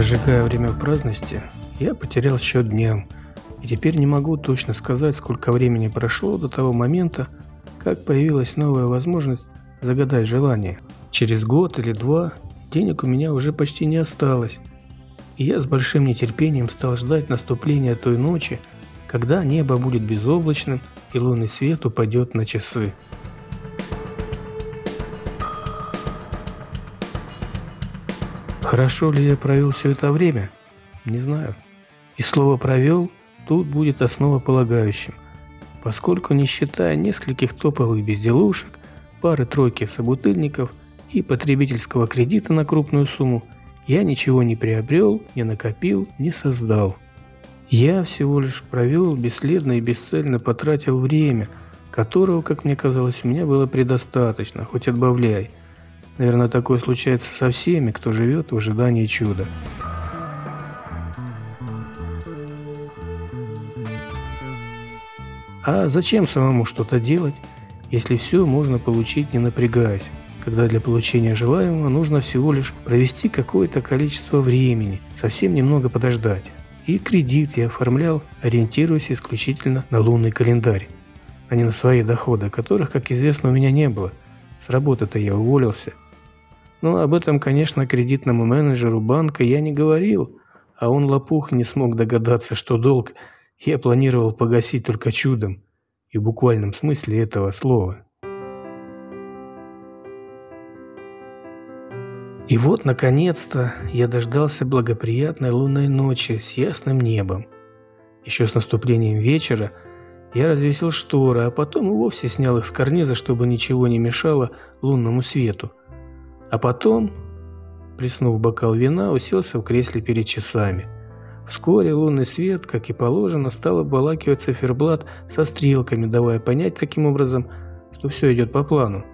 Прожигая время в праздности, я потерял счет дням, и теперь не могу точно сказать, сколько времени прошло до того момента, как появилась новая возможность загадать желание. Через год или два денег у меня уже почти не осталось, и я с большим нетерпением стал ждать наступления той ночи, когда небо будет безоблачным и лунный свет упадет на часы. Хорошо ли я провел все это время? Не знаю. И слово «провел» тут будет основополагающим, поскольку не считая нескольких топовых безделушек, пары-тройки собутыльников и потребительского кредита на крупную сумму, я ничего не приобрел, не накопил, не создал. Я всего лишь провел бесследно и бесцельно потратил время, которого, как мне казалось, у меня было предостаточно, хоть отбавляй – Наверное, такое случается со всеми, кто живет в ожидании чуда. А зачем самому что-то делать, если все можно получить не напрягаясь, когда для получения желаемого нужно всего лишь провести какое-то количество времени, совсем немного подождать. И кредит я оформлял, ориентируясь исключительно на лунный календарь, а не на свои доходы, которых, как известно, у меня не было. С работы-то я уволился, но об этом, конечно, кредитному менеджеру банка я не говорил, а он лопух не смог догадаться, что долг я планировал погасить только чудом, и в буквальном смысле этого слова. И вот, наконец-то, я дождался благоприятной лунной ночи с ясным небом. Еще с наступлением вечера я развесил шторы, а потом и вовсе снял их с карниза, чтобы ничего не мешало лунному свету – а потом, плеснув бокал вина, уселся в кресле перед часами. Вскоре лунный свет, как и положено, стал обволакивать циферблат со стрелками, давая понять таким образом, что все идет по плану.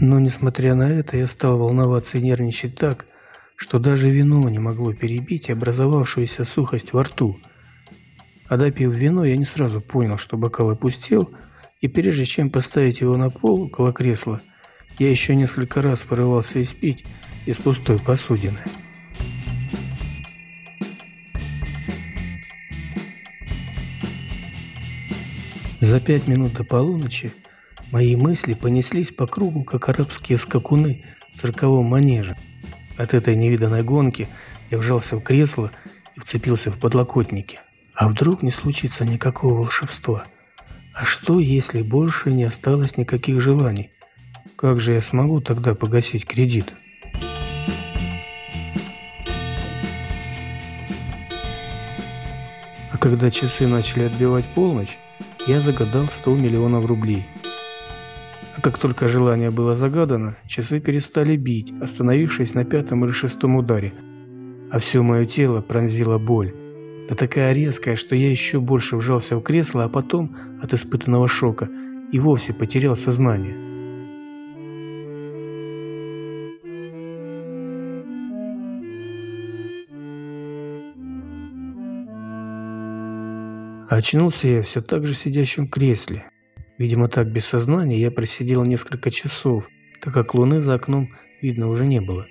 Но, несмотря на это, я стал волноваться и нервничать так, что даже вино не могло перебить образовавшуюся сухость во рту. А допив вино, я не сразу понял, что бокал опустел, и прежде чем поставить его на пол около кресла, я еще несколько раз порывался испить из пустой посудины. За пять минут до полуночи мои мысли понеслись по кругу, как арабские скакуны в цирковом манеже. От этой невиданной гонки я вжался в кресло и вцепился в подлокотники. А вдруг не случится никакого волшебства? А что, если больше не осталось никаких желаний? Как же я смогу тогда погасить кредит? А когда часы начали отбивать полночь, я загадал 100 миллионов рублей. А как только желание было загадано, часы перестали бить, остановившись на пятом или шестом ударе. А все мое тело пронзила боль. Да такая резкая, что я еще больше вжался в кресло, а потом, от испытанного шока, и вовсе потерял сознание. А очнулся я все так же сидящим в кресле. Видимо, так без сознания я просидел несколько часов, так как луны за окном видно уже не было.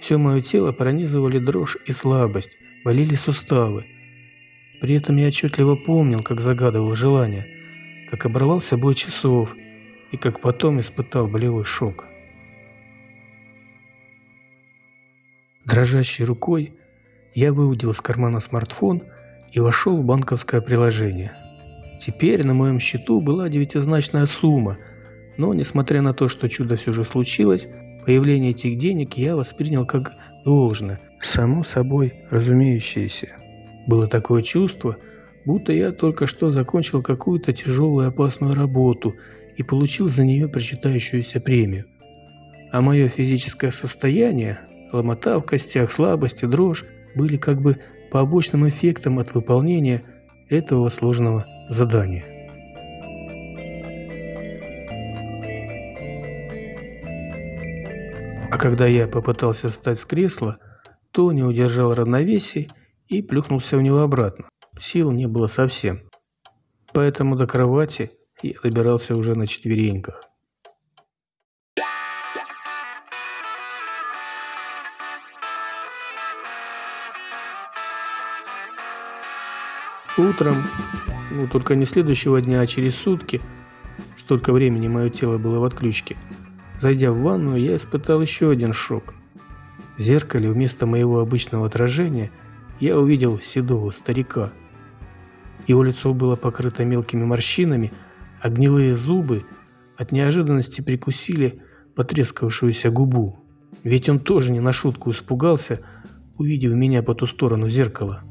Все мое тело пронизывали дрожь и слабость, болели суставы. При этом я отчетливо помнил, как загадывал желание, как оборвался бой часов и как потом испытал болевой шок. Дрожащей рукой я выудил из кармана смартфон и вошел в банковское приложение. Теперь на моем счету была девятизначная сумма, но, несмотря на то, что чудо все же случилось, появление этих денег я воспринял как должное, само собой разумеющееся. Было такое чувство, будто я только что закончил какую-то тяжелую опасную работу и получил за нее причитающуюся премию. А мое физическое состояние, ломота в костях, слабость и дрожь, были как бы побочным эффектом от выполнения этого сложного задания. А когда я попытался встать с кресла, то не удержал равновесие и плюхнулся в него обратно. Сил не было совсем. Поэтому до кровати я добирался уже на четвереньках. Утром, ну только не следующего дня, а через сутки, столько времени мое тело было в отключке, зайдя в ванную, я испытал еще один шок. В зеркале вместо моего обычного отражения я увидел седого старика. Его лицо было покрыто мелкими морщинами, а гнилые зубы от неожиданности прикусили потрескавшуюся губу. Ведь он тоже не на шутку испугался, увидев меня по ту сторону зеркала.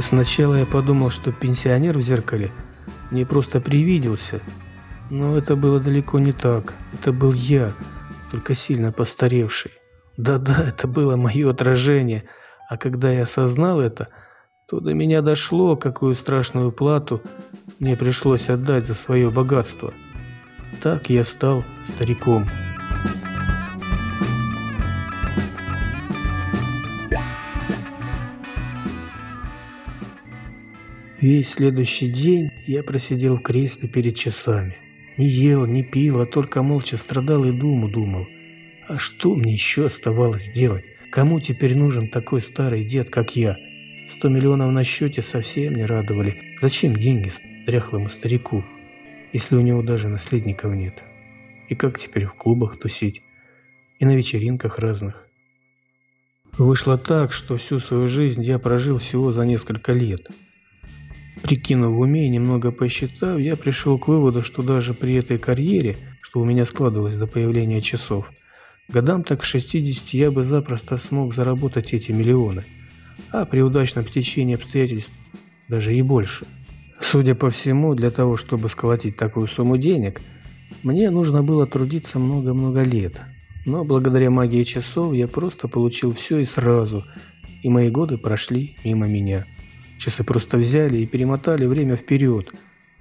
Сначала я подумал, что пенсионер в зеркале мне просто привиделся, но это было далеко не так. Это был я, только сильно постаревший. Да-да, это было мое отражение, а когда я осознал это, то до меня дошло, какую страшную плату мне пришлось отдать за свое богатство. Так я стал стариком. Весь следующий день я просидел в кресле перед часами. Не ел, не пил, а только молча страдал и думу думал. А что мне еще оставалось делать? Кому теперь нужен такой старый дед, как я? Сто миллионов на счете совсем не радовали. Зачем деньги дряхлому старику, если у него даже наследников нет? И как теперь в клубах тусить? И на вечеринках разных. Вышло так, что всю свою жизнь я прожил всего за несколько лет. Прикинув в уме и немного посчитав, я пришел к выводу, что даже при этой карьере, что у меня складывалось до появления часов, годам так к 60 я бы запросто смог заработать эти миллионы, а при удачном стечении обстоятельств даже и больше. Судя по всему, для того, чтобы сколотить такую сумму денег, мне нужно было трудиться много-много лет. Но благодаря магии часов я просто получил все и сразу, и мои годы прошли мимо меня. Часы просто взяли и перемотали время вперед,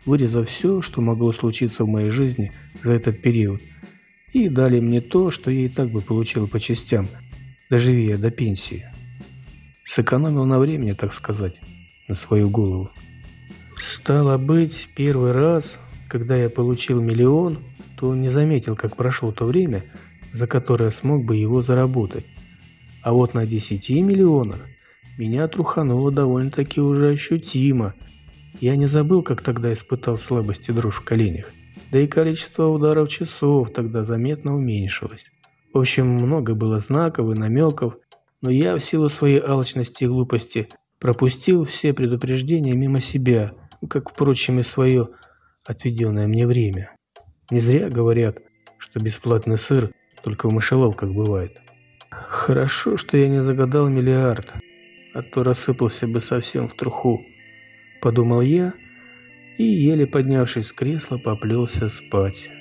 вырезав все, что могло случиться в моей жизни за этот период, и дали мне то, что я и так бы получил по частям, доживи до пенсии. Сэкономил на времени, так сказать, на свою голову. Стало быть, первый раз, когда я получил миллион, то не заметил, как прошло то время, за которое смог бы его заработать. А вот на 10 миллионах меня трухануло довольно-таки уже ощутимо. Я не забыл, как тогда испытал слабость и дрожь в коленях. Да и количество ударов часов тогда заметно уменьшилось. В общем, много было знаков и намеков, но я в силу своей алчности и глупости пропустил все предупреждения мимо себя, как, впрочем, и свое отведенное мне время. Не зря говорят, что бесплатный сыр только в мышеловках бывает. Хорошо, что я не загадал миллиард, а то рассыпался бы совсем в труху, подумал я и, еле поднявшись с кресла, поплелся спать.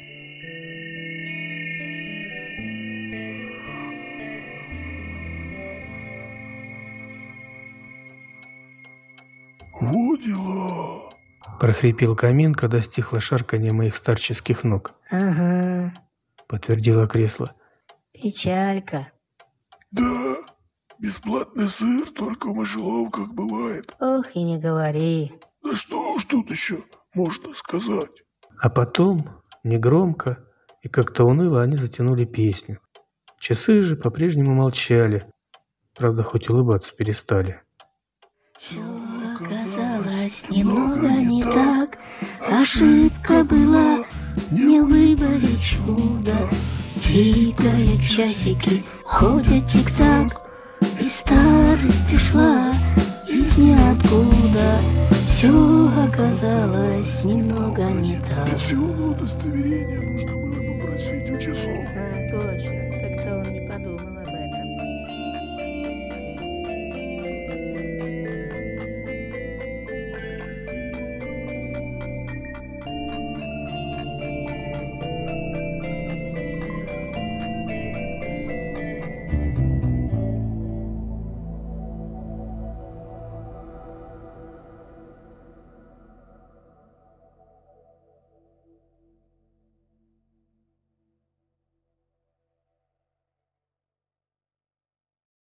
«Во дела!» – прохрипел камин, когда стихло шарканье моих старческих ног. «Ага, – подтвердило кресло. печалька. «Да, бесплатный сыр только в мышеловках бывает. Ох, и не говори. Да что уж тут еще можно сказать?» А потом, негромко и как-то уныло, они затянули песню. Часы же по-прежнему молчали, правда, хоть улыбаться перестали. Все Оказалось немного не так. Ошибка была не в выборе чуда. Тикают часики, ходят тик-так. И старость пришла из ниоткуда. Все оказалось немного не так. Пенсионное удостоверение нужно было попросить у часов. А, точно.